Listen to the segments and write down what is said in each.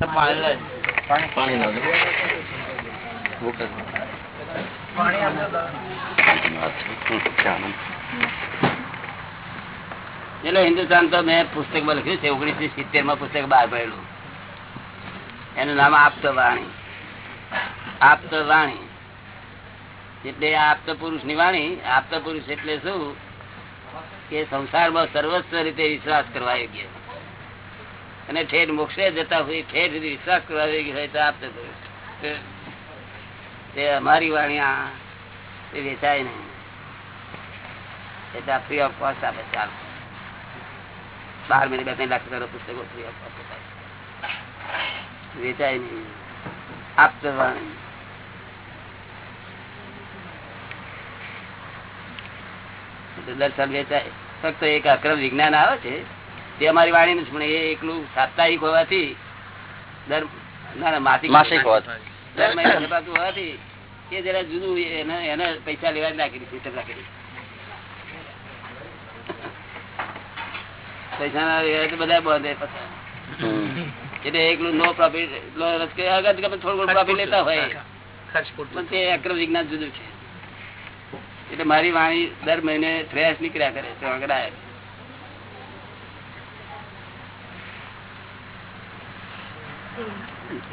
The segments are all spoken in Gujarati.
ના હિન્દુસ્તાન તો મેં પુસ્તકમાં લખ્યું છે, ઓગણીસો સિત્તેરમાં પુસ્તક બહાર પડેલું. એનું નામ આપતો વાણી આપત વાણી એટલે આપતો પુરુષની વાણી આપતો પુરુષ એટલે શું? કે સંસારમાં સર્વસ્વ રીતે વિશ્વાસ કરવા યોગ્ય અને ઠેર મોક્ષે જતા હોય ઠેર વિશ્વાસ કરવા વેગી હોય તો આપતો તે. અમારી વાણી આ એ વેચાય નહીં. એટલે ફ્રી ઓફ કોસ્ટ આપે, ચાલ. બાર મહિને બે ત્રણ લાખ રૂપિયા પુસ્તકો ફ્રી ઓફ કોસ્ટ વેચાય નહીં. આપતો વાણી. દર્શન વેચાય. ફક્ત એક અક્રમ વિજ્ઞાન આવે છે. તે અમારી વાણી નથી પણ એ એકલું સાપ્તાહિક હોવાથી દર ના ના માસિક માસિક દર મહિને છપાતું હોવાથી એ જરા જુદું એને એને પૈસા લેવા જ સિસ્ટમ રાખેલી પૈસા ના લેવા તો બધા બંધ એટલે એકલું નો પ્રોફિટ થોડું ઘણું પ્રોફિટ લેતા હોય પણ તે અક્રમ વિજ્ઞાન જુદું છે. એટલે મારી વાણી દર મહિને ફ્રેશ નીકળ્યા કરે છે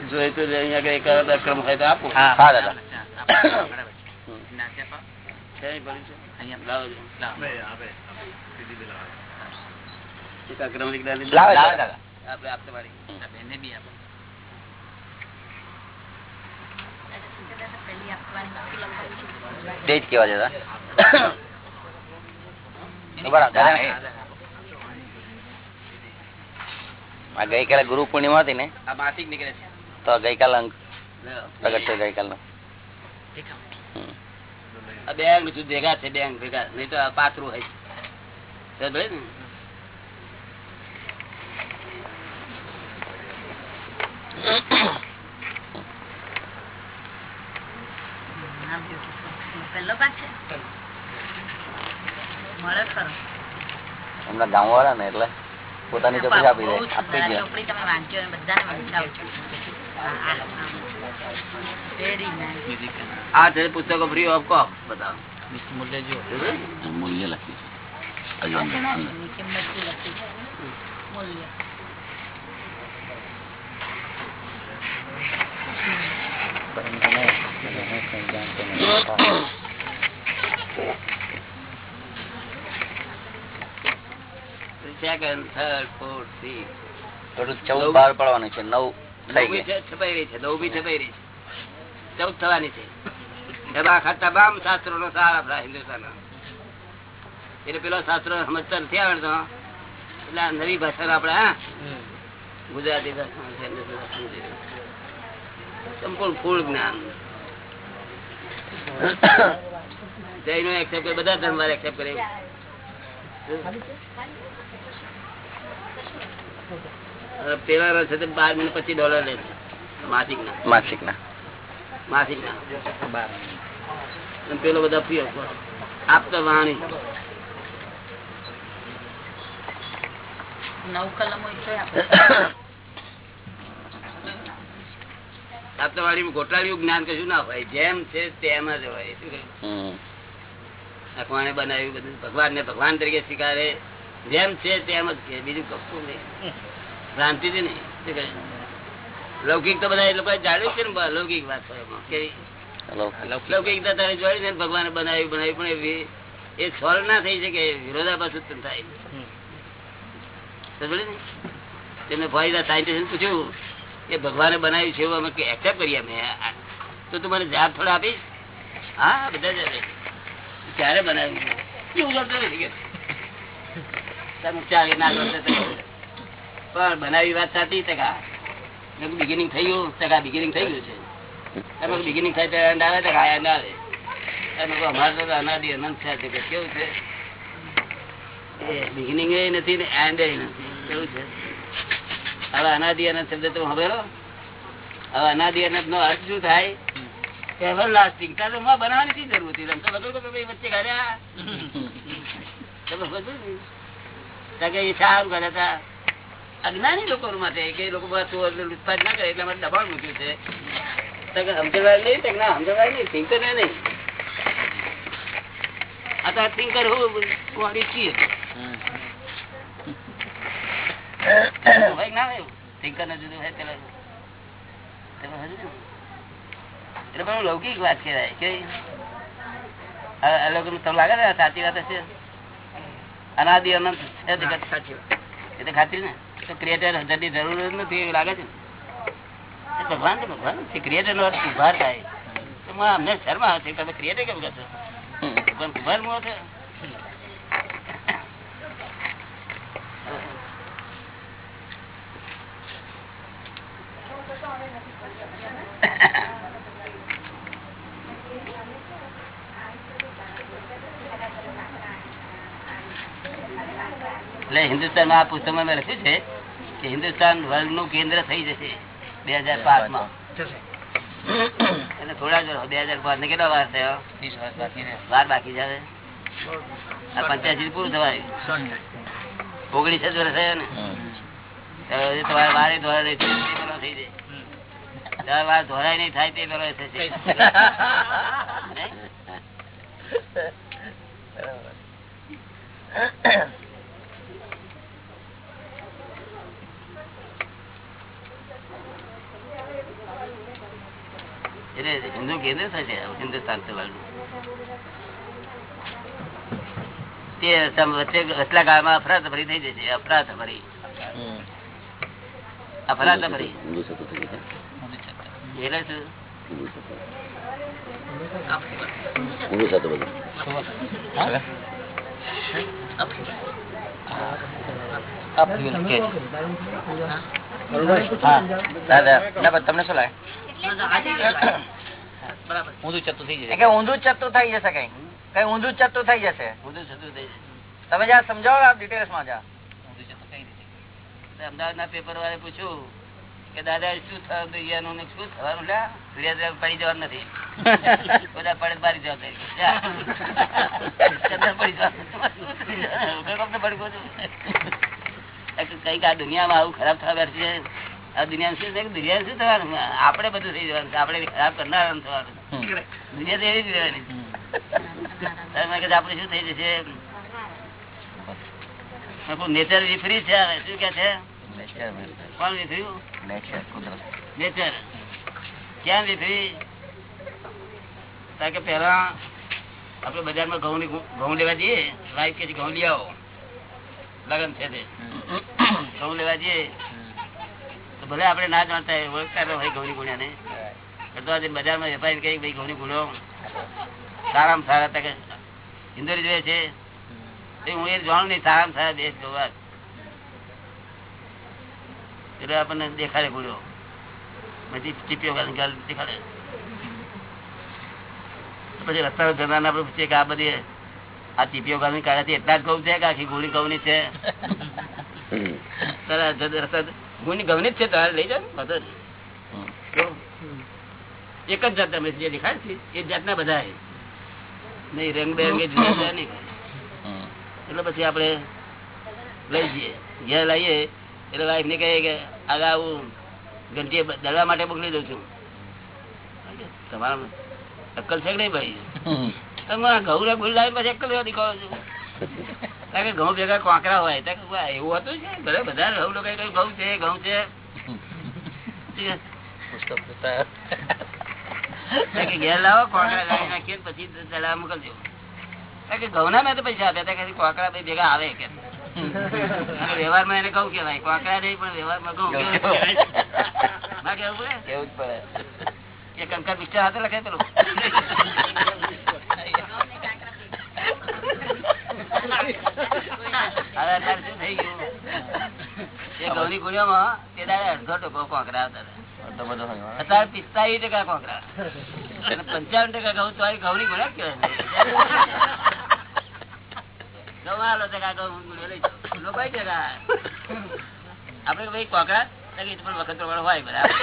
જોઈએ તો અહીંયા એકાદ અક્રમ હોય તો આપો. હા. દાદા. અક્રમ દાદા. આપણે આપતા વાળી. તે જ કેવા જતા બરાબર દાદા આ ગઈકાલે ગુરુ પૂર્ણિમા હતી ને? આ માસિક નીકળે છે. તો ગઈકાલે અંક. પ્રગટ થયો ગઈકાલનો. આ બેંક જુદ ભેગા છે બેંક ભેગા. નહીં તો પાથરું હોય ને? એમના ગામ વાળા ને એટલે. પોતાની ચોપડી આપી દે. બહુ આપી સુંદર દે. ચોપડી તમે વાંચો અને બધાને વંચાવજો. હા, હા, હા. Very nice. આ છે પુસ્તકો ફ્રી ઓફ કોસ્ટ બતાવો. મૂલ્ય લખ્યું એની કિંમત શું લખી છે? મૂલ્ય. Second third fourth fifth total ચૌદ બાર પડવાનું છે નવ થઈ નવમી છપાઈ રહી છે નવમી છપાઈ રહી છે. ચૌદ થવાની છે. એમાં ખાતા બામ શાસ્ત્રો નો સાર આપડા હિન્દુસ્તાન એટલે પેલો શાસ્ત્રો સમજતા નથી આવડતો. એટલે આ નવી ભાષા આપડે હા? ગુજરાતી સંપૂર્ણ ફૂલ જ્ઞાન. જૈનો એક્સેપ્ટ કરે બધા ધર્મ એક્સેપ્ટ કરે અને પેલા રસ છે બાર મિનિટ પચીસ ડોલર લે છે માસિક ના માસિક ના માસિક ના પેલો બધા ફ્રી આપતો વાણી. નવ કલમો ગોટાળિયું જ્ઞાન કશું ના હોય. જેમ છે તેમ જ હોય. શું કહ્યું? ભગવાને બનાવ્યું બધું. ભગવાન ને ભગવાન તરીકે સ્વીકારે. જેમ છે તેમ જ કે. બીજું કશું નહીં. ભ્રાંતિ જ નહીં લૌકિક તો બધા એ લોકો જાણ્યું છે ને લૌકિક વાત હોય એમાં. કેવી? હલો. લૌકિક તારે જોઈ ને ભગવાને બનાવ્યું બનાવ્યું પણ એ સોલ્વ ના થઈ શકે વિરોધાભાસ ઉત્પન્ન થાય તેમને ફાયદા સાયન્ટિસ્ટ પૂછ્યું કે ભગવાને બનાવ્યું છે અમે એક્સેપ્ટ કરીએ અમે તો તું મને જાબ થોડા આપીશ હા બધા જ ક્યારે બનાવ્યું એવું કરતો નથી કે તમે ચાલે ના કરતો. પણ બનાવી વાત સાચી ટકા બિગિનિંગ થઈ ગયું ટકા બિગિનિંગ થઈ ગયું છે. તમે બિગિનિંગ થાય તો અંડ આવે ટકા અંડ આવે. તમે અમારે તો અનાદિ અનંત છે કેવું છે? બિગિનિંગ એ નથી ને એન્ડ એ નથી. કેવું છે? હવે અનાદિ અનંત શબ્દ તો હવે હવે અનાદિ અનંત નો અર્થ શું થાય? એવર લાસ્ટિંગ તારે માં બનાવવાની શી જરૂર હતી? તમે તો બધું તો ભાઈ વચ્ચે કાઢ્યા તમે બધું એ સારું કરે હતા. અજ્ઞાની લોકો માટે કે લોકો લૂંટફાટ ના કરે એટલા માટે દબાણ મૂક્યું છે. સમજવાય નહીં તો કે ના સમજવાય નહીં થિંકર ને નહીં. આ તો થિંકર હું વાળી છીએ. ના થિંકર ને જુદું હોય પેલા હજુ એટલે પણ લૌકિક વાત કહેવાય કે તમને લાગે ને સાચી વાત હશે? અનાદિ અનંત છે જગત. એ તો ખાતરી ને? ક્રિએટર હજારની જરૂર જ નથી એવું લાગે છે ને. ભગવાન તો ભગવાન છે ક્રિએટર નો અર્થ ઉભાર થાય. અમને શર્મ આવે છે તમે ક્રિએટર કેમ કરશો? ભગવાન ઉભાર મો છે. એટલે હિન્દુસ્તાન આ પુસ્તકમાં મેં લખ્યું છે કે હિન્દુસ્તાન વર્લ્ડનું કેન્દ્ર થઈ જશે બે હજાર પાંચમાં એટલે થોડા જ બે હજાર પાંચ ને કેટલા વાર થયો? વાર બાકી આ પંચ્યાસી પૂરું થવાય. ઓગણીસ જ વર્ષ થયો ને? તમારે વારે પેલો થઈ જાય તમારે વાર ધોરાય નહીં થાય તે પેલો થશે. નહીં? એટલે હિન્દુ કેન્દ્ર થશે હિન્દુસ્તાન તો તે વચ્ચે વચલા ગાળમાં અફરાતફરી થઈ જશે અફરાતફરી. અફરાતફરી. થઈ જશે. એટલે શું? તમને શું લાગે? ઊંધું ચતું થઈ જશે. ઊંધું ચતું થઈ જશે કઈ. કઈ ઊંધું ચતું થઈ જશે. ઊંધું થતું થઈ જશે. તમે જ્યાં સમજાવો ડિટેલ્સમાં જા તો અમદાવાદના પેપર વાળે પૂછ્યું કે દાદા શું થયું દુનિયાનું શું થવાનું? પડી જવાનું નથી. બધા પડે બારી જવાબદારી. કંઈક આ દુનિયામાં આવું ખરાબ થવા બેઠું છે. આ દુનિયા શું છે દુનિયા શું થવાનું? આપડે બધું થઈ જવાનું છે. આપણે ખરાબ કરનાર થવાનું દુનિયા તો એવી જ રહેવાની આપડે શું થઈ જશે? નેચર વિફરી છે હવે. શું કે છે? કોણ વિફર્યું નેચર ક્યાં વિફરી કારણ કે પેલા આપડે બજારમાં ઘઉં ની ઘઉં લેવા જઈએ લાઈફ કે ઘઉં લઈ આવો. લગન છે તે. ઘઉં લેવા જઈએ ભલે આપણે ના જાણતા ઓળખતા હોય ઘઉં ની ગુણ્યા ને તો આજે બજારમાં વેપારી કઈ ભાઈ ઘઉંની ગુણો. સારામાં સારા તકે ઇન્દોરી જોઈએ છે. એ હું એ જાણું નહીં સારામાં સારા દેશ જોવા. એટલે આપણને દેખાડે ગુણ્યો પછી ટીપીઓ દેખાડે. પછી રસ્તા જનાર આપણે પૂછીએ કે આ બધી આ ટીપીઓ કાઢ્યાથી એટલા જ ઘઉં છે કે આખી ગોળી ઘઉં ની છે ગુણી જ છે તારે લઈ જાવ. એક જ જાત તમે જે દેખાય છે એ જાતના બધા નહીં રંગ બેરંગે જુદા જુદા નહીં. એટલે પછી આપણે લઈ જઈએ. ઘેર લઈએ એટલે વાઈફ ને કહીએ કે આગળ હું ઘંટી દળવા માટે મોકલી દઉં છું. તમારા અક્કલ છે કે નહીં ભાઈ? તમે ઘઉં ને ગુલ લાવી પછી અક્કલ દીકરો છું કે ઘઉં ભેગા કોંકરા હોય તો કે વાહ, એવું હતું છે ભલે બધા ઘઉં લોકો કહ્યું ઘઉં છે ઘઉં છે. કારણ કે ઘેર લાવો કોંકરા લાવી નાખીએ ને પછી દળવા મોકલજો. કારણ કે ઘઉંના મેં તો પૈસા આપ્યા હતા કે કોંકરા ભાઈ ભેગા આવે કે. અને વ્યવહારમાં એને ઘઉં કહેવાય. કોંકરા નહીં પણ વ્યવહારમાં ઘઉં કહેવાય. ના કહેવું પડે? કેવું જ પડે. એ કંકર પિક્ચર હાથે લખે પેલું હવે અત્યારે શું થઈ ગયું એ ઘઉંની ગુણ્યોમાં તે દાડે અડધો ટકો કોંકરા આવતા હતા અત્યારે પિસ્તાલીસ ટકા કોંકરા. પંચાવન ટકા ઘઉં તો ઘઉંની ગુણ્યા જ કહેવાય. ટકા ઘઉં લઈ. લોકો ટકા આપડે ભાઈ કોંકરા વખત પ્રમાણે હોય બરાબર.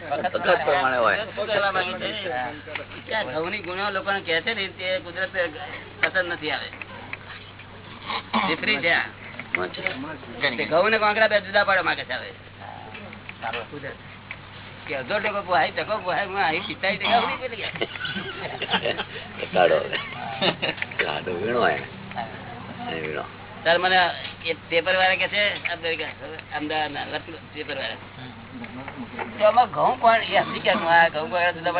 વખત પ્રમાણે હોય? કે ઘઉંની ગુણો છે ને તે કુદરત પસંદ નથી આવે. વિપરીત છે ઘઉં ને કોંકરા બે જુદા પાડવા માંગે છે હવે. કે અડધો ટકો પોહાય ટકો પોહાય હું અહીં પિતાઈ ટકા ઉડી પેલી કાઢો કાઢો વીણો વીણો. તાર મને પેપર વાળા કે છે અમદાવાદ પેપર વાળા તો આમાં ઘઉં પડે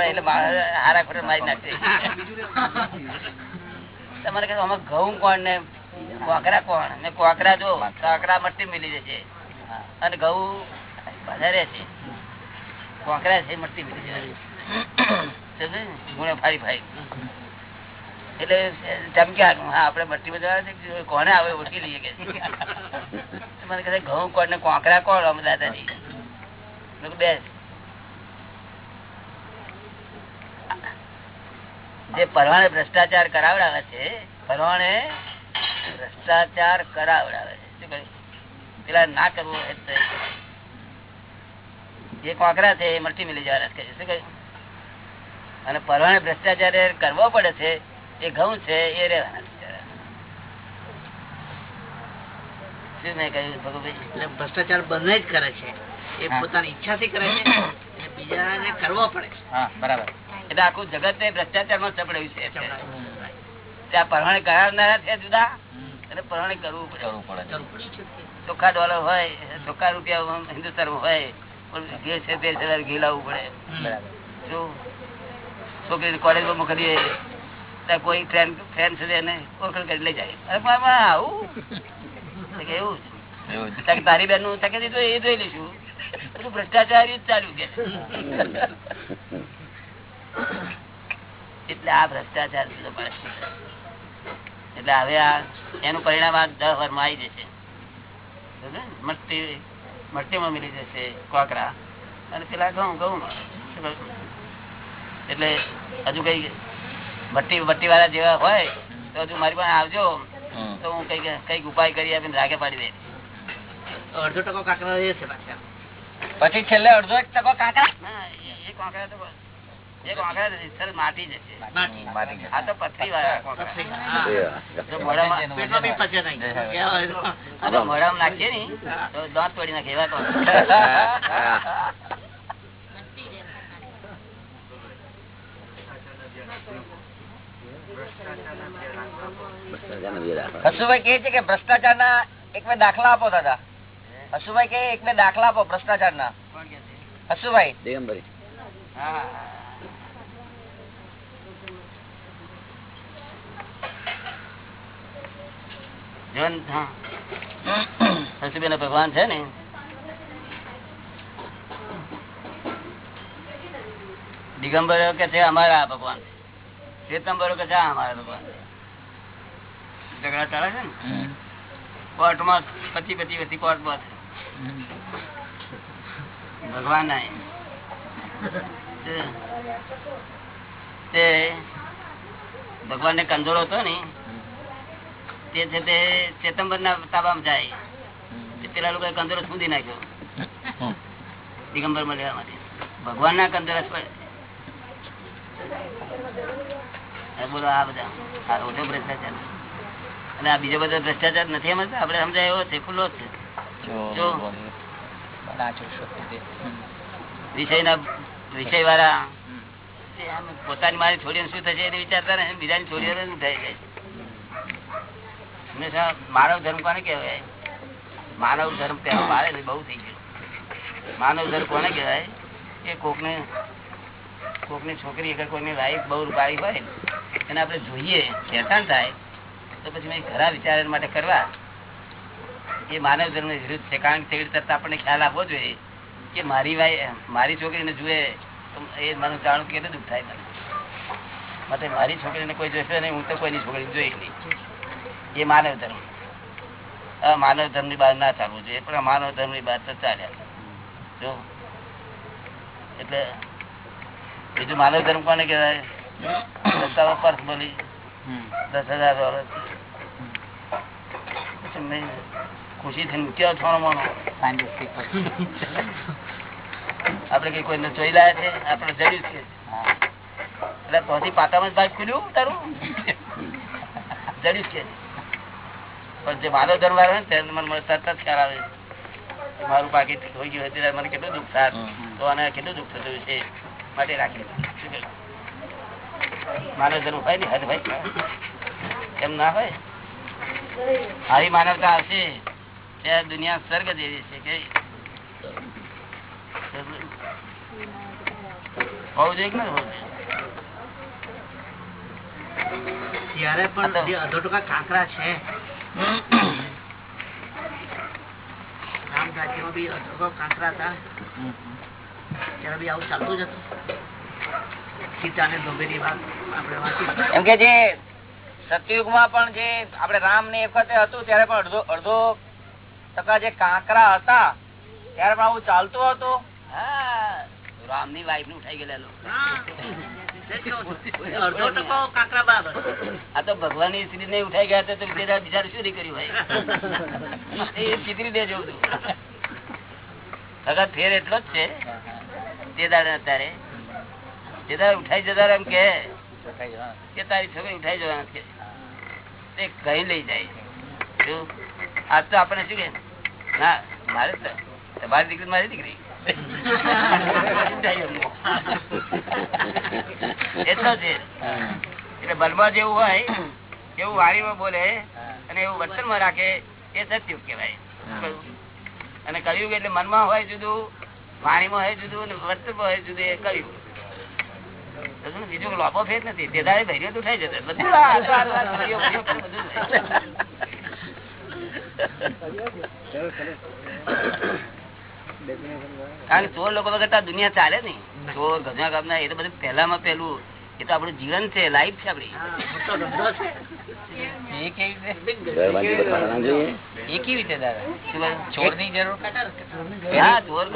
એટલે હારા ખોટા મારી તમારે કહે ઘઉં કોણ કોકરા કોણ? કોકરા જો, કોકરા મટ્ટી મિલી જશે છે. મટ્ટી મિલી જશે ગુણે ફાડી ફાડી. એટલે ચમક્યા હા આપડે મટ્ટી બધા કોને આવે ઓળખી લઈએ કે? કહે ઘઉં કોણ ને કોકરા કોણ? દાદાજી. મેં જે પરવાને ભ્રષ્ટાચાર કરાવડાવે છે પરવાને ભ્રષ્ટાચાર કરાવડાવે છે. પેલા ના કરવું તો કોકરા છે, એ મલ્ટી મિલી જવાના છે. શું કહ્યું? અને પરવાણે ભ્રષ્ટાચાર કરવો પડે છે, એ ઘઉં છે, એ રહેવાના શું મેં કહ્યું એટલે ભ્રષ્ટાચાર બંને જ કરે છે. એ. પોતાની ઈચ્છાથી કરે છે બીજાને કરવો પડે. હા બરાબર. એટલે આખું જગત ને ભ્રષ્ટાચારમાં ચપડાયું છે. ત્યાં પરવાણે કરાવનારા છે જુદા અને પરવાણે કરવું પડે. કરવું પડે. કરવું પડે. ચોખ્ખા ડોલર હોય ચોખ્ખા રૂપિયા હિન્દુસ્તાન હોય પણ ઘી છે તે છે ઘી લાવવું પડે. જો છોકરીને કોલેજમાં મોકલીએ ત્યાં કોઈ ફ્રેન્ડ ફ્રેન્ડ છે એને ઓળખાણ કરી લઈ જાય. અરે આવું? એવું જ. તારી બેનનું તકે દીધું એ જોઈ લઈશું. ભ્રષ્ટાચાર જ ચાલ્યું કે. એટલે આ ભ્રષ્ટાચાર. એટલે હવે આ એનું પરિણામ આ દસ વર્ષમાં આવી જશે? મટ્ટી મટ્ટીમાં મિલી જશે કોકરા. અને પેલા ઘઉં ઘઉં એટલે હજુ કઈ ભટ્ટી ભટ્ટી વાળા જેવા હોય તો હજુ મારી પાસે આવજો. તો હું કંઈક કંઈક ઉપાય કરી આપીને રાગે પાડી દે અડધો ટકો કાકરા પાછા. પછી છેલ્લે અડધો એક ટકો કાંકરા? ના, એ- એ તો એ કોંકરા નથી, સરસ માટી જશે. આ તો પથરી વાળા મોઢામાં નાખીએ ને તો દાંત તોડી નાખે એવા ભ્રષ્ટાચાર ના એક દાખલા આપો દાદા. હસુભાઈ કે એક બે દાખલા આપો ભ્રષ્ટાચાર ના? હસુભાઈ દિગમ્બરી હા. હસુબેન ભગવાન છે ને. દિગંબરો કે છે અમારા ભગવાન શ્વેતંબરો કે છે આ અમારા ભગવાન ઝઘડા ચાલે છે ને? કોર્ટમાં પચી પચી પછી કોર્ટમાં. ભગવાન તે ભગવાન ને કંજોળ હતો ને તે છે તે ચેતંબર ના તાબામાં જાય. પેલા લોકો કંદોરો સુધી નાખ્યો. દિગંબરમાં લેવા માટે. ભગવાન ના હવે બોલો આ બધા આ ઓછો ભ્રષ્ટાચાર. અને આ બીજો બધો ભ્રષ્ટાચાર નથી સમજતા? આપડે સમજાય એવો છે ખુલ્લો જ છે. જો. વિષયના વિષય વાળા પોતાની મારી છોડીને શું થશે એને વિચારતા ને બીજાની છોડીઓ શું થઈ જાય? હંમેશા માનવ ધર્મ કોને કહેવાય? માનવ ધર્મ મારે ને બહુ થઈ ગયું. માનવ ધર્મ કોને કહેવાય? કે કોકને કોકની છોકરી અગર કોઈની લાઈફ બહુ રૂપાળી હોય એને આપણે જોઈએ પહેચાણ થાય તો પછી મેં ખરા વિચાર માટે કરવા. એ માનવ ધર્મ વિરુદ્ધ છે. કારણ કે તેવી રીતે આપણને ખ્યાલ આપવો જોઈએ કે મારી ભાઈ મારી છોકરીને જુએ તો એ મને જાણું કેટલું દુઃખ થાય મને. માટે મારી છોકરીને કોઈ જોશે નહીં હું તો કોઈની છોકરી જોઈશ નહીં. એ માનવ ધર્મ. માનવ ધર્મની બહાર ના ચાલવું જોઈએ પણ માનવ ધર્મની બહાર તો ચાલ્યા જો એટલે બીજું માનવ ધર્મ કોને કહેવાય? પર્સ બોલી દસ હજાર વર્ષ. પછી મેં થઈને મૂક્યો છોનો મોનો આપડે કઈ કોઈને જોઈ લાયા છે? આપડે જડ્યું છે. એટલે તોથી પાટામાં જ ભાગ ખુલ્યું તારું? જડ્યું છે. પણ જે માનવ ધર્મ વાળો ને તેને મને તરત જ ખ્યાલ આવે મારું બાકી હોઈ ગયું હતું મને કેટલું દુઃખ થાય. તો આને કેટલું દુઃખ થતું છે માટે રાખી? માનવ ધર્મ હોય ને હદ ભાઈ એમ ના હોય? આવી માનવતા આવશે દુનિયા સ્વર્ગ જેવી છે કે હોવું જોઈએ કે ના હોવું જોઈએ? ત્યારે પણ જે અડધો ટકા કાંકરા છે રામ રાજ્યમાં બી અડધો ટકા કાંકરા હતા. ત્યારે બી આવું ચાલતું જ હતું. સીતા ને ધોબેની વાત આપણે વાંચી એમ કે જે સતયુગમાં પણ જે આપણે રામ ને વખતે હતું ત્યારે પણ અડધો અડધો ટકા જે કાંકરા હતા ત્યારે પણ આવું ચાલતું હતું? રામની વાઈફનું ઉઠાઈ ગયેલા આ તો ભગવાનની સ્ત્રી ને ઉઠાઈ ગયા હતા તો બીજા બિચારા શું નહીં કર્યું હોય ચીતરી દે અગર ફેર એટલો જ છે. તે દાડે અત્યારે. તે દાડે ઉઠાઈ જતા એમ કે. કે તારી છોકરી ઉઠાઈ જવાના છે. તે કઈ લઈ જાય? આજ તો આપણે શું કે ના મારે તમારી દીકરી મારી દીકરી એટલો બલમાં જેવું હોય એવું વાણીમાં બોલે અને એવું વર્તનમાં રાખે એ સત્યુગ કહેવાય અને કળિયુગ એટલે મનમાં હોય જુદું વાણીમાં હોય જુદું અને વર્તનમાં હોય જુદું એ સમજો બીજું લોપો ફેર નથી તે દાડે ભૈર્યો તો થઈ જતો બધું કારણ કે ચોર લોકો કરતા દુનિયા ચાલે નઈ ચોર ગજવા કાપના એ તો બધું પહેલામાં પહેલું. એ તો આપણું જીવન છે લાઈફ છે આપડી રીતે દાદા? ચોરની જરૂર હા ચોર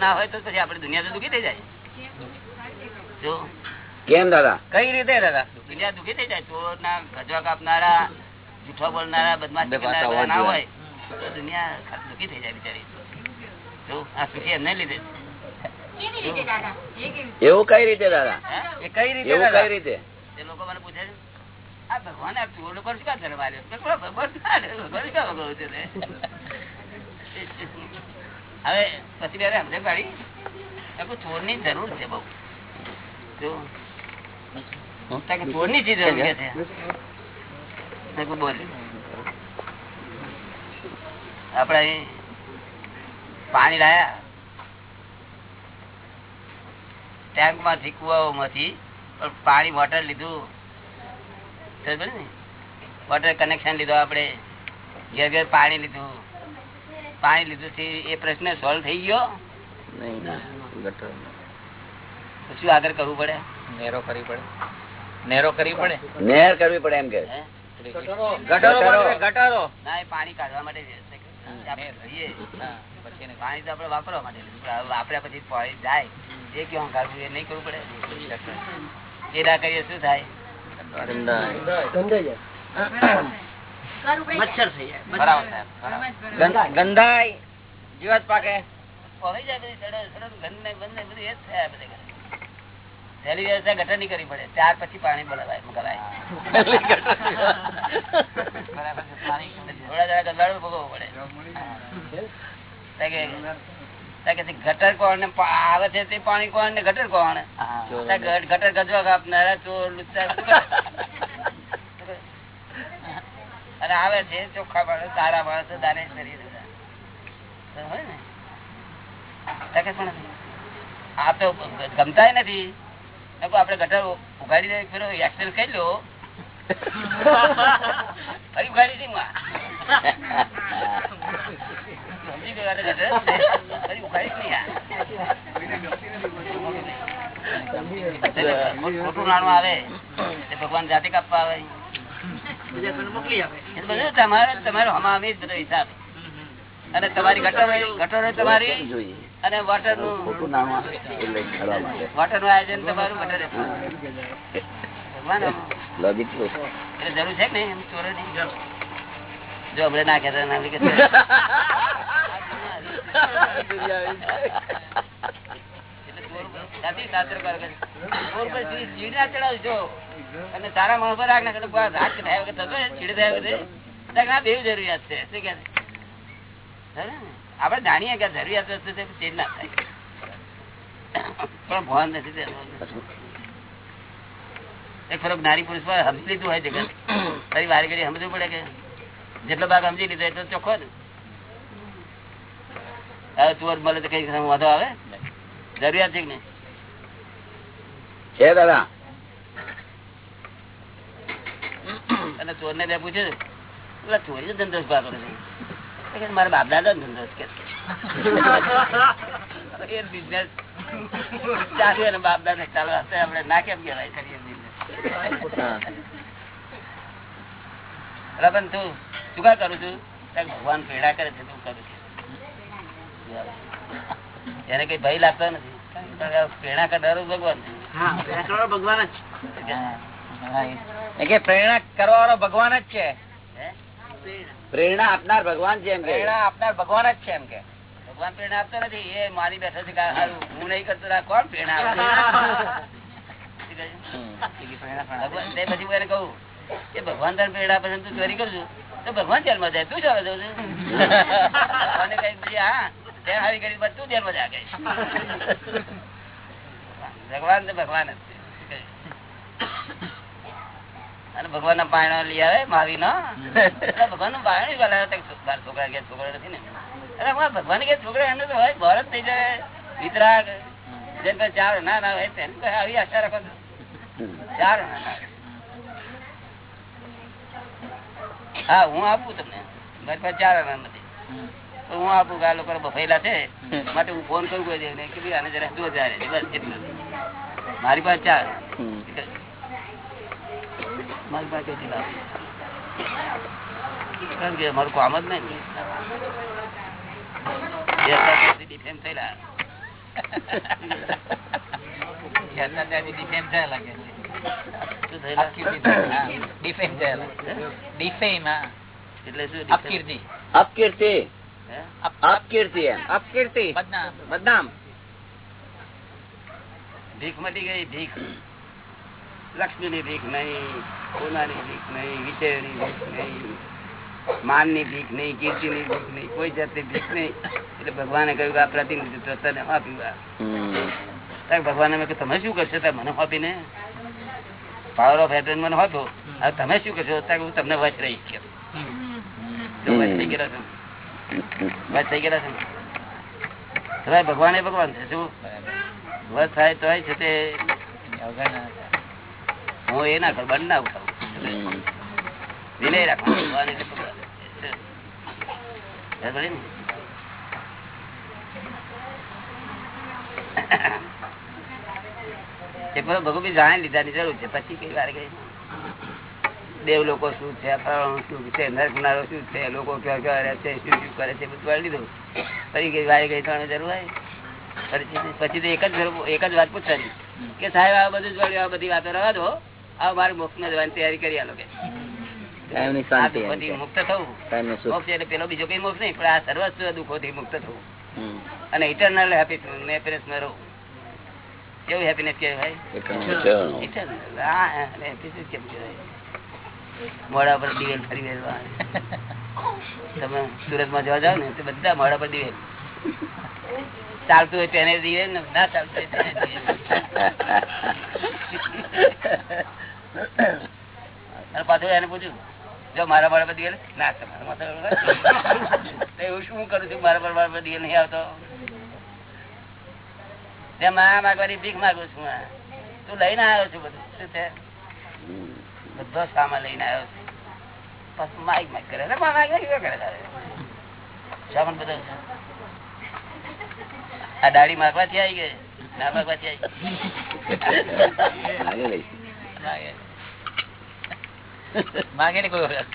ના હોય તો પછી દુનિયા તો દુઃખી થઈ જાય. જો. કેમ દાદા? કઈ રીતે દાદા? દુનિયા દુખી થઈ જાય. ચોર ના ગજવા કાપનારા જૂઠો બોલનારા બદમાશ કરનારા ના હોય તો દુનિયા દુઃખી થઈ જાય બિચારી. આ સુખી એમને લીધે. એવું કઈ રીતે દાદા? એ એવું કઈ રીતે? લોકો મને પૂછે છે આ ભગવાન આ ચોર લોકો શું કામ ધર્મ? હવે પછી ત્યારે સમજણ પાડી ચોરની જરૂર છે બઉ કે ચોરની ચીજ જરૂર છે. આપડે પાણી લાયા. ટેન્કમાંથી કુવાઓ માંથી પણ પાણી વોટર લીધું. ને. વોટર કનેક્શન લીધું આપણે ઘેર ઘેર પાણી લીધું. પાણી લીધું છે એ પ્રશ્ન સોલ્વ થઈ ગયો? નહીં ના ગટર તો શું આગળ કરવું પડે? નેરો કરવી પડે. નેરો કરવી પડે? નહેર કરવી પડે એમ કે? ગટરો. બનવે, ગટરો ના એ પાણી કાઢવા માટે છે. આપણે જોઈએ. હા, પછી એને પાણી તો આપણે વાપરવા માટે લીધું. પણ હવે વાપર્યા પછી પાણી જાય. એ ક્યાં કાઢવું એ નહીં કરવું પડે. એ ના કરીએ શું થાય? મચ્છર થઈ જાય. ગંધાય. જીવાત પાકે. પહોંચી જાય બધી સડક સડક ગંધ ને બંધ બધું એ જ થયા બધે. પહેલી વ્યવસ્થા ગટરની કરવી પડે ત્યાર પછી પાણી બોલાવાય મોકલાય થોડા ભોગવવો પડે. ગટર કોણ આવે છે તે પાણી કોણ ને ગટર કોણ? ગટર ગજવા કાપનારા ચોર? અને આવે છે ચોખ્ખા માણસ સારા માણસો દાનેશ્વરી હોય ને? પણ આ તો ગમતા નથી. આપણે ગટર ઉઘાડી દે. ફેરો એક્સેલ કરી લો ફરી ઉઘાડી દઈ મોટું નાણું આવે ભગવાન જાતે કાપવા આવે. બધું તમારે તમારો હમામી જ બધો હિસાબ. અને તમારી ગટર ગટર તમારી જોઈએ અને વોટરનું વોટરનું આયોજન તમારું ભગવાન. લોજિક એટલે જરૂર છે કે એમ ચોરો નહીં જો હમણાં ના કહેતા ના છે. ચોર પર રાખ ના રાખ થાય વગર થતો ચીડ થાય વગર. તો કે જરૂરિયાત છે. શું કે આપણે જાણીએ કે જરૂરિયાત વસ્તુ છે તે ના થાય. પણ ભાન નથી એક ફરક નારી પુરુષ પર સમજી લીધું હોય જગત ફરી વારે ઘડી સમજવું પડે કે જેટલો ભાગ સમજી લીધો એટલો ચોખ્ખો ને હવે તુવર મળે તો કઈ વાંધો આવે? જરૂરિયાત છે કે નહીં? છે દાદા. અને ચોર ને પૂછ્યું એટલે ચોરી ધંધો ભાગ મારા બાપ દાદા નો ધંધો કે એ બિઝનેસ ચાલુ અને બાપ દાદા ચાલુ હશે આપણે ના કેમ કહેવાય કરીએ business. અરે તું શું કા કરું છું? ભગવાન પેડા કરે છે તું કરું છું. એને કઈ ભય લાગતો નથી. પ્રેરણા કરનારો ભગવાન છે. હા ભગવાન જ પ્રેરણા કરવા વાળો ભગવાન જ છે. હે? પ્રેરણા આપનાર ભગવાન છે એમ કે. પ્રેરણા આપનાર ભગવાન જ છે એમ કે. ભગવાન પ્રેરણા આપતો નથી એ મારી બેઠો છે હું નહીં કરતો કોણ પ્રેરણા પછી કહું કે ભગવાન તારે પ્રેરણા આપે તું ચોરી કરજો. તો ભગવાન જેલમાં જાય તું ચાલો જવું ભગવાને કઈ પછી હા તે હારી કરી તું જેલમાં જા ભગવાન તો ભગવાન જ છે. અને ભગવાન ના પાયણો લઈ આવે માવી નો ભગવાનનું પાયણ છોકરા કે છોકરા નથી ને. અરે ભગવાન કે છોકરા એમને તો હોય બરત થઈ જાય. વિતરાગ જેમ કે ચાર ના ના હોય તેને આવી આશા રાખો ચાર ના હા હું આપું તમને. મારી પાસે ચાર આના નથી. તો હું આપું કે આ લોકો બફેલા છે. માટે હું ફોન કરું કોઈ દેવને કે ભાઈ આને જરા જો જાય બસ એટલું. મારી પાસે ચાર. મારી પાસે કેટલી લાવ કારણ કે અમારું કામ જ નહીં બે અત્યાર સુધી defame થયેલા. ખ્યાલના ત્યાંથી defame થયા લાગે છે. શું થયેલા? અપકીર્તિ થયા. હા, defame થયા લાગે. Defame, હા. એટલે શું defame? અપકીર્તિ. અપકીર્તિ હે? અપ- અપકીર્તિ એમ અપકીર્તિ બદનામ. બદનામ ભીખ મટી ગઈ ભીખ લક્ષ્મી ની ભીખ નહીં સોનાની ભીખ નહીં વિજયની ભીખ નહીં માનની ભીખ નહીં કીર્તિ ની ભીખ નહીં કોઈ જાતની ભીખ નહીં. એટલે ભગવાને કહ્યું કે આ પ્રતિનિધિત્વ તને આપ્યું ભગવાને મેં તમે શું કરશો? ત્યારે મને આપીને પાવર ઓફ એટર્ન મને હતો હવે તમે શું કરશો? ત્યાં હું તમને વચ રહીશ કે વચ થઈ ગયેલા છો. વચ થઈ ગયેલા છો. હવે ભગવાન એ ભગવાન છે શું? વચ થાય તો છે તે એની અવગણના ના થાય. હું એ ના કરું બંધ ના ઉઠાવું. વિનય રાખવાનો? એક બધો ભગવાન જાણી લીધાની જરૂર છે. પછી કઈ વાર કઈ દેવ લોકો શું છે ફલાણું શું છે, નરકનારો શું છે, લોકો ક્યાં ક્યાં રહે છે, શું શું કરે છે બધું વાળી લીધું ફરી કઈ વારે કઈ ત્રણ જરૂર હોય. પછી તો એક જ એક જ વાત પૂછવાની કે સાહેબ, આ બધું જ વાળ્યું આ બધી વાતો રવા દો. આ મારે મોક્ષમાં જવાની તૈયારી કરી આલો કે. મુક્ત થવું. મોક્ષ એટલે પેલો બીજો કઈ મોક્ષ નહીં પણ આ સર્વસ્વ દુઃખોથી મુક્ત થવું. અને ઇટરનલ હેપીનેસમાં રહું. કેવું હેપીનેસ કહેવાય? ઇટરનલ હેપીનેસ કેમ કહેવાય? મોડા પર દિવેલ ફરી તમે સુરતમાં જોવા જાવ ને તો બધા મોડા પર દિવેલ. ચાલતું હોય તેને દિવેલ ને ના ચાલતું હોય તેને દિવેલ. અને પાછું એને આવ્યો છું બધું. શું કરે. કરે સામાન આ દાઢી માગવાથી આવી ગઈ. ના માગવાથી આવી લાગે લઈ. માગે. ને કોઈ વખત.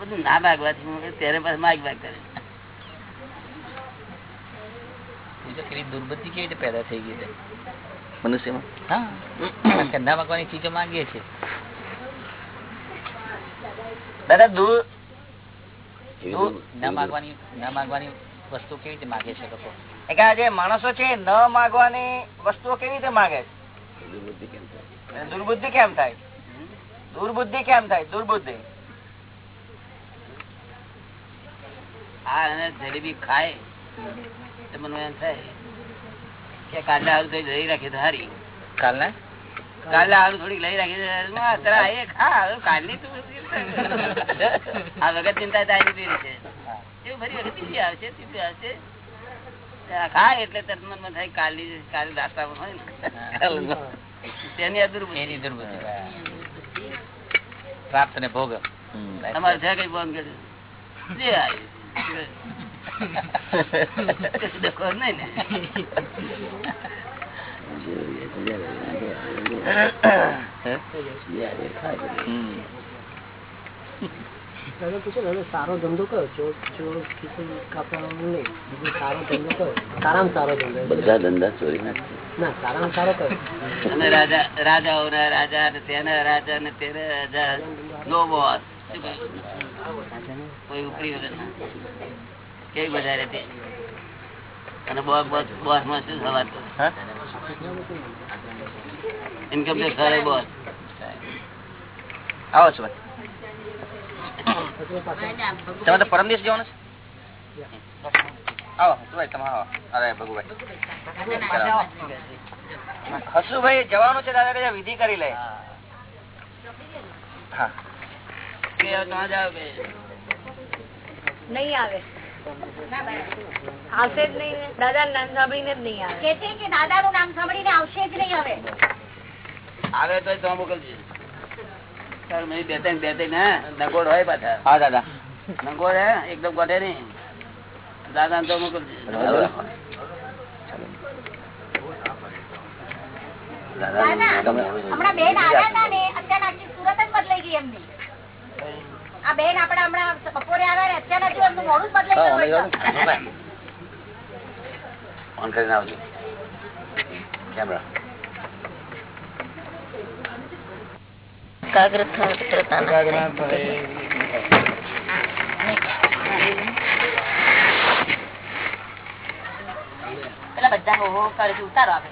બધું ના માગવાથી ત્યારે પાસે માગ માગ કરે. પૂછો દુર્બુદ્ધિ કેવી રીતે પેદા થઈ ગઈ છે? મનુષ્યમાં? હા. કારણ માગવાની ચીજો માંગીએ છીએ દાદા દૂર એવી ના માગવાની ના માગવાની વસ્તુ કેવી રીતે માગે છે લોકો? એ કે આ જે માણસો છે ન માગવાની વસ્તુઓ કેવી રીતે માગે છે? દુર્બુદ્ધિ કેમ થાય? દુર્બુદ્ધિ કેમ થાય? દુર્બુદ્ધિ કેમ થાય? દુર્બુદ્ધિ. આ અને જલેબી ખાય તો મને એમ થાય કે કાલે હારું થોડી લઈ રાખી તો હારી. કાલના? કાલે હારું થોડીક લઈ રાખી તો હારી. માં અત્યારે એ ખા કાલની તું આ વગર ચિંતા થાય પીરી છે. એવું ફરી વખત આવશે ત્રીજી આવશે. ખા એટલે તરત મનમાં થાય કાલની કાલે નાસ્તામાં હોય ને. તેની અદુર એની દુર્બુદ્ધિ પ્રાપ્ત ને ભોગ. તમારે છે કઈ ડખો નહીં ને. દાદા પૂછે ને હવે સારો ધંધો કયો? ચોર ચોર કાપવાનું નહીં બીજો સારો ધંધો કયો? સારામાં સારો ધંધો બધા ધંધા ચોરી ના ના સારામાં સારો કયો? અને રાજા રાજાઓના રાજા ને તેના રાજા ને તેના રાજા. નો બોસ કોઈ ઉપરી વગર ના. કેવી બધા રહેતી? અને બોસ બોસ બોસમાં શું થવાતું ઇન્કમ ટેક્સ વાળો બોસ. આવો છો ભાઈ તમે તો પરમ દિવસ જવાનું છે? હસુભાઈ આવો. અરે ભગુભાઈ. હસુભાઈ જવાનું છે દાદા વિધિ કરી લે? હા. કે હવે તમે જાઓ કે નહીં આવે. આવશે જ નહીં દાદા નામ સાંભળીને જ નહીં આવે. કે છે કે દાદાનું નામ સાંભળીને આવશે જ નહીં આવે આવે તો તો મોકલજે. તારું મેં બે ત્રણ બે ત્રણ હે? નગોડ હોય પાછા. હા દાદા. નગોડ હે? એકદમ ગોઠે નહીં. દાદા તો હમણાં બેન આવ્યા હતા ને અત્યારે સુરત જ બદલાઈ ગઈ એમની. આ બેન આપડા હમણાં બપોરે આવ્યા ને અત્યારે હજુ એમનું મોડું બદલાઈ ગયું ઓન કરીને આવજો. કેમેરા. પેલા બધા કરે ઉતારો આપે.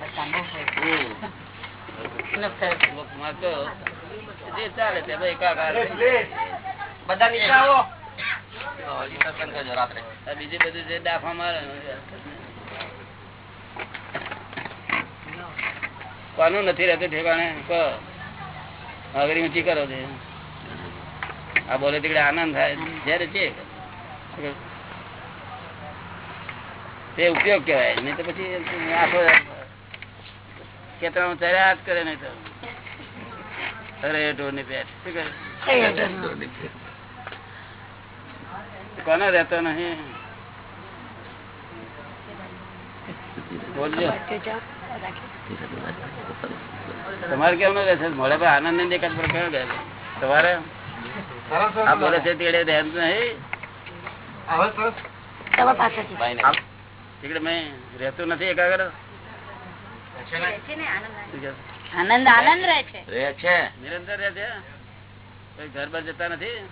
બધા નીચે બીજી બધું જે ડાફા મારે કોનું નથી રહેતું ઠેકાણે કહો આગળ ઊંચી કરો છે. આ બોલે તીકડે આનંદ થાય. જયારે છે. તે ઉપયોગ કહેવાય. નહીં તો પછી આખો ખેતરમાં ચર્યા જ કરે નહીં તો. અરે ઢોરની પેટ શું કરે? કોને રહેતો નહીં? બોલજો. તમારે કેવું ન રહેશે મોડે પર આનંદ ને દેખાત પર કેવું રહેશે તમારે આ બોલે છે તેડે રહેતું નહીં? તીકડે મેં રહેતો નથી એકાગ્ર? આનંદ આનંદ રહે છે? રહે છે. નિરંતર રહે છે? કોઈ ઘર બાર જતા નથી?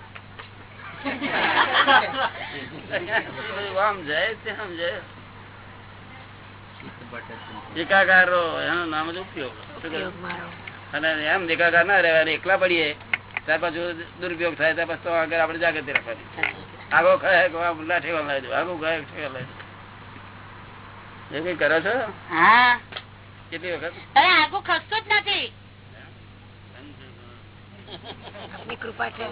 આમ જાય તેમ જાય. એકાકાર એનું નામ જ ઉપયોગ. અને એમ એકાકાર ના રહેવાય એકલા પડીએ ત્યાર પાછું દુરુપયોગ થાય ત્યાં પછી આગળ આપણે જાગૃતિ રાખવાની. આગો ખાય કે આમ લાઠી લાવી દો આગો ખાય ઠેવા લાવી દો. એ કઈ કરો છો? કેટલી વખત? અરે આગું ખસતું જ નથી. આપની કૃપા છે.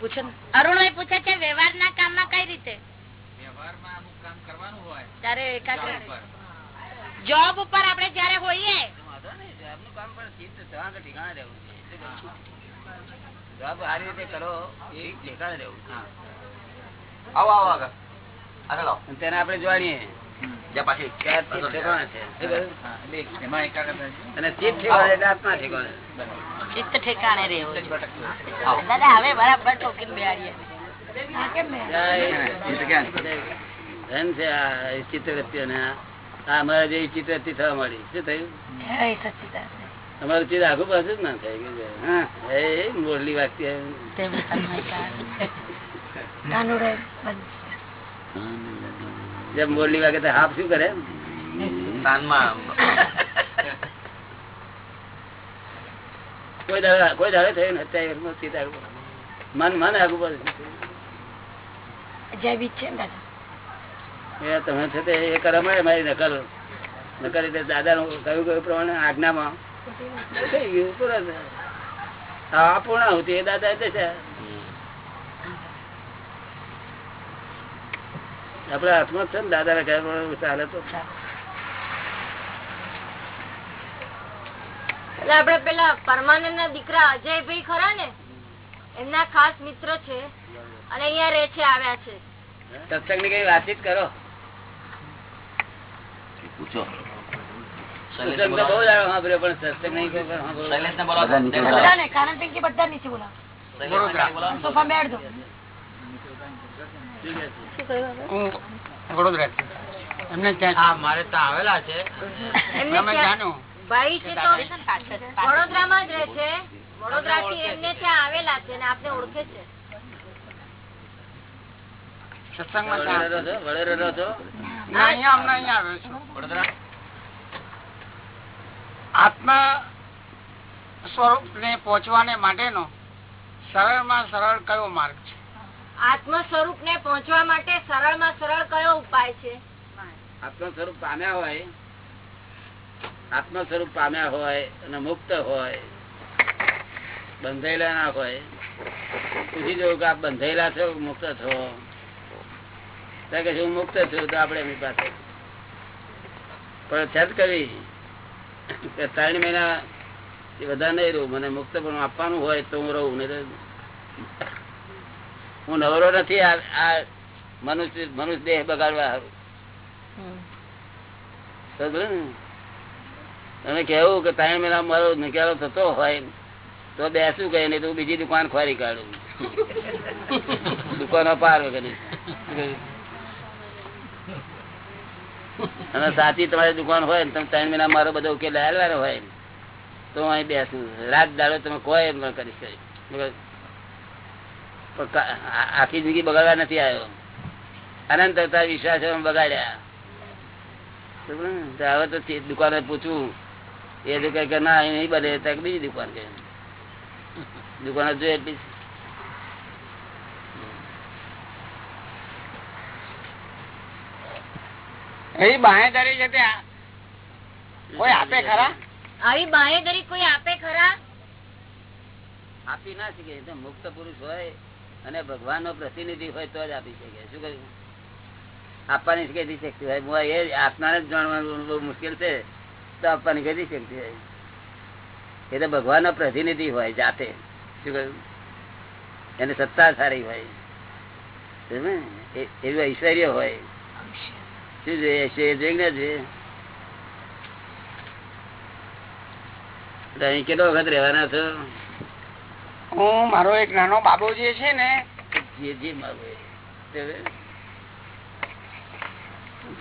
પૂછો ને. અરુણભાઈ પૂછે છે વ્યવહારના કામમાં કઈ રીતે? ત્યારે એકાગ્ર જોબ ઉપર આપણે જયારે હોઈએ ઠેકાણે? જોબ સારી રીતે કરો એ રહેવું આવો આવો આગળ. આગળ તેને આપણે દાદા હવે બરાબર ટોકીને બેહાડીએ. ધન છે આ ચિત્તવૃત્તિઓને આ આ અમારા જેવી ચિત્તવૃત્તિ થવા મળી શું થયું? તમારું ચિત્ત આખું પાછું જ ના થાય કે હા. એ મોરલી વાગતી જેમ મોરલી વાગે તો હાફ શું કરે? કોઈ દાડે કોઈ દાડે થયું અત્યારે. મન મન આગુ પડે. તમે છે તે એ કરે મળે મારી નકલ નકલ એટલે દાદા નું કયું કયું પ્રમાણે આજ્ઞામાં. થઈ ગયું પૂરું થયું. હા પૂર્ણાહુતિ એ દાદા એટલે છે. આપડે હાથમાં છે ને દાદા ને ચાલે તો. આપડે પેલા પરમાનંદ ના દીકરા અજયભાઈ ખરા ને? એમના ખાસ મિત્ર છે અને અહિયાં રહે છે આવ્યા છે. સત્સંગની કઈ વાતચીત કરો. પૂછો. મારે ત્યાં આવેલા છે. એમને તમે ત્યાં- જાણો. ભાઈ છે તો વડોદરામાં જ રહે છે. વડોદરા થી એમને ત્યાં આવેલા છે ને આપને ઓળખે છે. આત્મા સ્વરૂપ ને પહોંચવાને માટેનો સરળમાં સરળ કયો માર્ગ છે? આત્મ સ્વરૂપ ને પહોંચવા માટે સરળમાં સરળ કયો ઉપાય છે? આત્મ સ્વરૂપ પામ્યા હોય આત્મ સ્વરૂપ પામ્યા હોય અને મુક્ત હોય બંધાયેલા ના હોય પૂછી જવું કે આપ બંધાયેલા છો મુક્ત છો? કે હું મુક્ત છું તો આપણે એમની પાસે પણ છત કરી. કે ત્રણ મહિના બધા નહીં રહું મને મુક્ત પણ આપવાનું હોય તો હું રહું નહીં હું નવરો નથી આ આ મનુષ્ય મનુષ્ય દેહ બગાડવા સારું ને? તમે કેવું કે ત્રણ મહિના મારો નિકાલો થતો હોય તો બેસું કઈ નહીં તું બીજી દુકાન ખોરી કાઢું. દુકાનો પાર વગર અને સાચી તમારી દુકાન હોય ને, તમે ત્રણ મહિના મારો બધો ઉકેલ હાલવાનો હોય તો હું અહીં બેસું. રાત દાડો તમે કોઈ એમ કરી શકે. પણ કા- આખી જિંદગી બગાડવા નથી આવ્યો. અનંત અવતાર વિશ્વાસ બગાડ્યા. ને? હવે તો દુકાને પૂછવું એ તો કઈ કે ના, અહીં નહીં બને. તો બીજી દુકાન કે દુકાને જોઈએ એટલી એ બાહેદારી છે ત્યાં કોઈ આપે ખરા? આવી બાહેધરી કોઈ આપે ખરા? આપી ના શકે મુક્ત પુરુષ હોય અને ભગવાન નો પ્રતિનિધિ હોય તો જ આપી શકે. શું કહ્યું? આપવાની કઈ શક્તિ હોય. એ આપનાર જ જાણવાનું બહુ મુશ્કેલ છે તો આપવાની કઈ શક્તિ હોય. એ તો ભગવાન નો પ્રતિનિધિ હોય જાતે. શું કહ્યું? એને સત્તા સારી હોય. એવું ઐશ્વર્ય હોય. શું જોઈએ ઐશ્વર્ય જોઈ ના જોઈએ અહીં કેટલો વખત રહેવાના છો? હું મારો એક નાનો બાબુ જે છે ને જે જે માગો.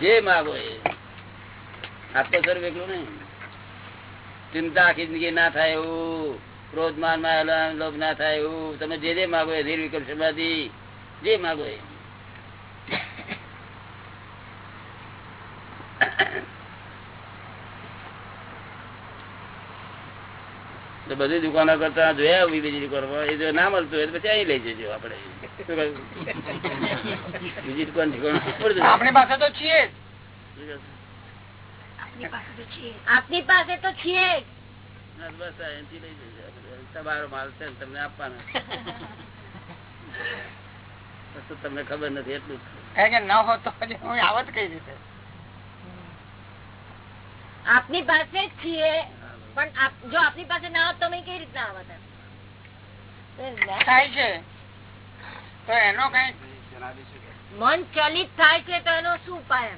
જે માગો આત્મ સ્વરૂપ એકલું નહીં. ચિંતા આખી જિંદગી ના થાય એવું. ક્રોધ માનમાં લોભ ના થાય એવું. તમે જે જે માગો એ નિર્વિકલ્પ સમાધિ જે માગો એ. તો બધી દુકાનો કરતા જોયા આવી બીજી દુકાનો એ જો ના મળતું હોય તો પછી અહીં લઈ જજો આપડે બીજી દુકાન આપણી પાસે તો છીએ આપની પાસે તો છીએ જ. બસ અહીંથી લઈ જજો. તમારો માલ છે તમને આપવાનો. તમને ખબર નથી એટલું કે ન હોતો હું આવત કઈ રીતે? આપની પાસે જ છીએ પણ જો આપની પાસે ના હોત તો અમે કઈ રીતના આવત થાય છે. તો એનો કઈ મન ચલિત થાય છે તો એનો શું ઉપાય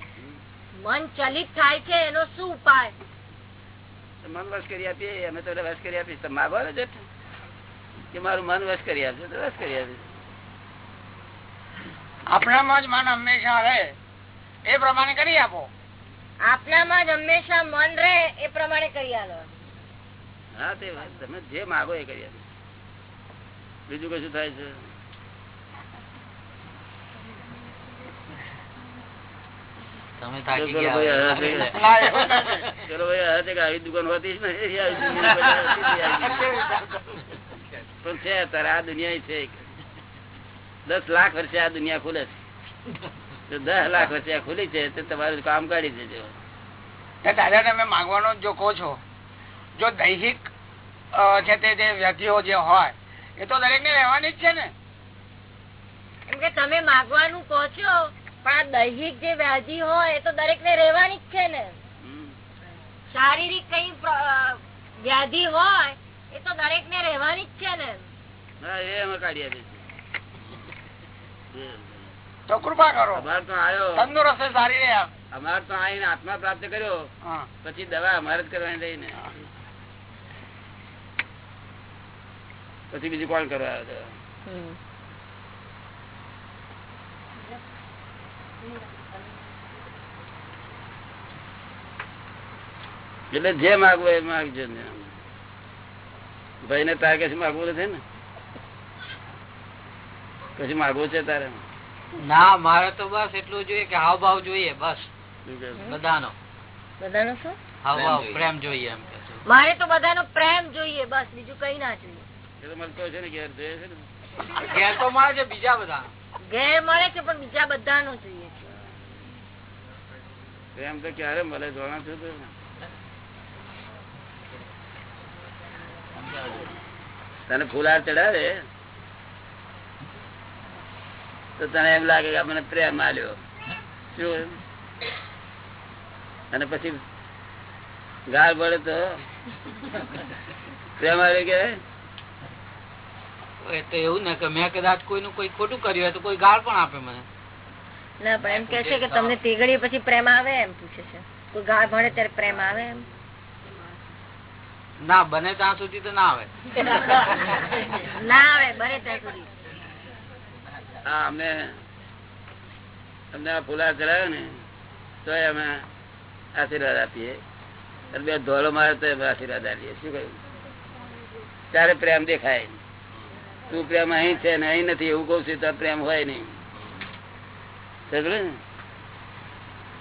મન ચલિત થાય છે એનો શું ઉપાય? મન વશ કરી આપીએ અમે તો એટલે વશ કરી આપીશ તમે માગો ને કે મારું મન વશ કરી આપજો તો વશ કરી આપીશ આપણામાં જ મન હંમેશા રહે એ પ્રમાણે કરી આપો. આપણામાં જ હંમેશા મન રહે એ પ્રમાણે કરી આલો હા તે વાત. તમે જે માગો એ કરી આપો બીજું કશું થાય છે? તમે ગયા. ચલો ભાઈ તે આવી દુકાન હોતી જ. પણ છે આ દુનિયા છે દસ લાખ વર્ષે આ દુનિયા ખુલે છે. દસ લાખ વર્ષે ખુલી છે તો તમારું કામ કાઢી દેજો. દાદા તમે માંગવાનો જો કહો છો. જો દૈહિક છે તે જે વ્યક્તિઓ જે હોય એ તો દરેક ને રહેવાની જ છે ને. કેમ કે તમે માગવાનું કહો છો. પણ દૈહિક જે વ્યાધિ હોય એ તો દરેક ને રહેવાની જ છે ને. શારીરિક કઈ વ્યાધિ હોય એ તો દરેક ને રહેવાની જ છે ને. હા એ અમે કાઢી આપીએ છીએ. તો કૃપા કરો. અમારે તો આવ્યો તંદુરસ્ત સારી રહે અમારે તો આવીને આત્મા પ્રાપ્ત કર્યો. હા. પછી દવા અમારે જ કરવાની રહી ને. પછી બીજું કોણ કરવા આવે એટલે જે માગવું એ માગજો ને. ભાઈ ને તારે કશું માગવું નથી ને? કશું માગવું છે તારે? ના મારે તો બસ એટલું જોઈએ કે હાવભાવ જોઈએ બસ. બધાનો. બધાનો શું? હાવ ભાવ પ્રેમ જોઈએ એમ મારે તો બધાનો પ્રેમ જોઈએ બસ. બીજું કઈ ના જોઈએ. એ તો મળતો છે ને ઘેર જોઈએ છે ને? ઘેર તો મળે છે બીજા બધા. ઘેર મળે છે પણ બીજા બધાનો જોઈએ છે. પ્રેમ તો ક્યારે મળે જોણા છો તો? તને ફૂલાર ચડાવે? તો તને એમ લાગે કે મને પ્રેમ આલ્યો. શું અને પછી ગાળ પડે તો? પ્રેમ આવ્યો કે? એ તો એવું ને કે મેં કદાચ કોઈનું કોઈ ખોટું કર્યું હોય તો કોઈ ગાળ પણ આપે મને. ના પણ એમ કે છે કે તમને તેગડી પછી પ્રેમ આવે એમ પૂછે છે. કોઈ ગાળ ભણે ત્યારે પ્રેમ આવે એમ. ના બને ત્યાં સુધી તો ના આવે. ના આવે બને ત્યાં સુધી. હા અમે અમને આ ને તો અમે આશીર્વાદ આપીએ. બે ધોળો મારે તો અમે આશીર્વાદ આપીએ. શું કહ્યું? ત્યારે પ્રેમ દેખાય? તું પ્રેમ અહીં છે ને અહીં નથી એવું કઉ છું તો પ્રેમ હોય નહીં.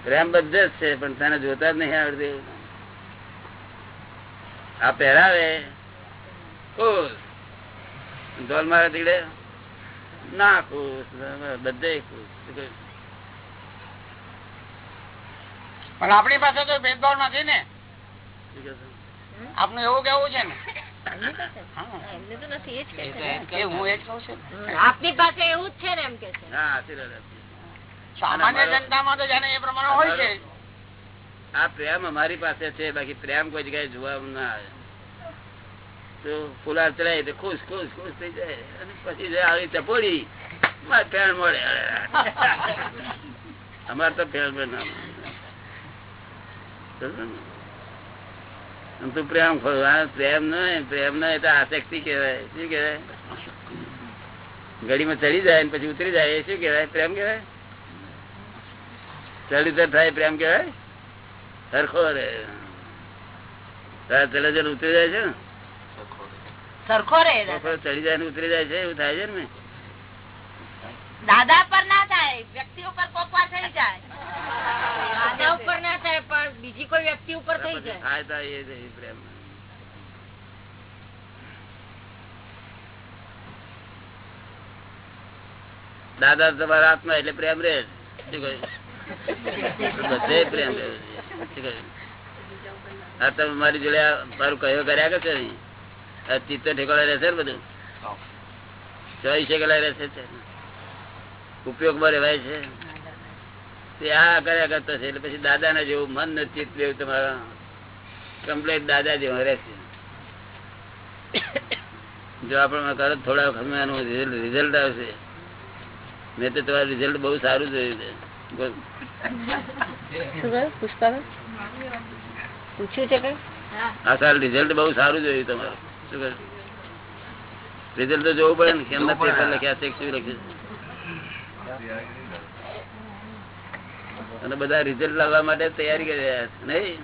પ્રેમ બધે જ છે પણ તને જોતા જ નહીં આવડતું. આ પહેરાવે? ખુશ ધોલ મારે દીડે? ના ખુશ બધે ખુશ પણ આપણી પાસે તો ભેદભાવ નથી ને. આપનું એવું કેવું છે ને. આપની પાસે એવું જ છે ને એમ કે સામાન્ય જનતામાં તો જાણે એ પ્રમાણે હોય છે. આ પ્રેમ અમારી પાસે છે બાકી પ્રેમ કોઈ જગ્યાએ જોવા ના આવે. તો ચડાય તો ખુશ ખુશ ખુશ થઈ જાય. અને પછી આવી ચપોડી મારે ફેણ મળે. અમારે તો ફેણ ના તો પ્રેમ પ્રેમ નહીં પ્રેમ નહીં તો આસક્તિ કહેવાય. શું કહેવાય? ગળીમાં ચડી જાય પછી ઉતરી જાય. શું કહેવાય? પ્રેમ કહેવાય? ચડી ઉતર થાય, પ્રેમ કહેવાય? સરખો રે ચલે ચલે ઉતરી જાય છે ને સરખો રહે ચડી જાય ને ઉતરી જાય છે એવું થાય છે ને દાદા પર ના થાય વ્યક્તિ ઉપર કોક થઈ જાય. દાદા ઉપર ના થાય પણ બીજી કોઈ વ્યક્તિ ઉપર થઈ જાય. થાય થાય એ પ્રેમ. દાદા તમારા આત્મા એટલે પ્રેમ રે બધે પ્રેમ તમે મારી જોડે મારું કયો કર્યા કે ને? આ ચિત્ત ઠેકોડા રહેશે ને બધું? ચોવીસે રહેશે ઉપયોગમાં રહેવાય છે? તે આ કર્યા કરતો છે એટલે પછી દાદાના જેવું મન ને ચિત્ત જેવું તમારા કમ્પ્લેટ દાદા જેવું રહેશે. જો આપણે કરો થોડા સમયનું રિઝલ્ટ આવશે. મેં તો તમારું રિઝલ્ટ બહુ સારું જોયું છે. આ સારું રિઝલ્ટ બહુ સારું જોયું તમારું. રિઝલ્ટ તો જોવું પડે ને કેમના પેપર લખ્યા છે શું લખ્યું અને બધા રિઝલ્ટ લાવવા માટે તૈયારી કરી રહ્યા છે નહીં?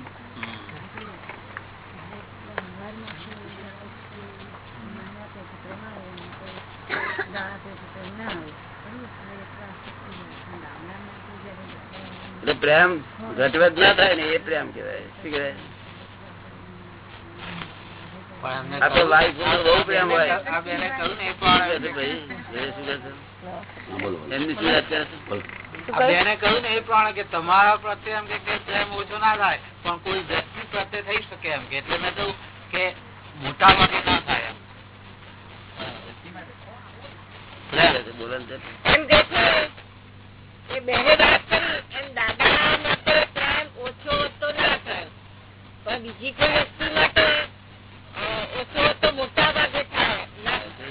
એટલે પ્રેમ ઘટવત ના થાય ને એ પ્રેમ કેવાય શું કહેવાય? પણ અમને બહુ પ્રેમ હોય એમની શું અત્યારે બેને કહ્યું ને એ પ્રમાણે કે તમારા પ્રત્યે એમ કે પ્રેમ ઓછો ના થાય પણ કોઈ વ્યક્તિ પ્રત્યે થઈ શકે એમ કે એટલે મેં કહ્યું કે મોટા ભાગે ના થાય એમ બોલન બેને વાત કરી એમ દાદા પ્રેમ ઓછો તો ના થાય પણ બીજી કોઈ વસ્તુ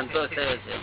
સંતોષ થયો છે.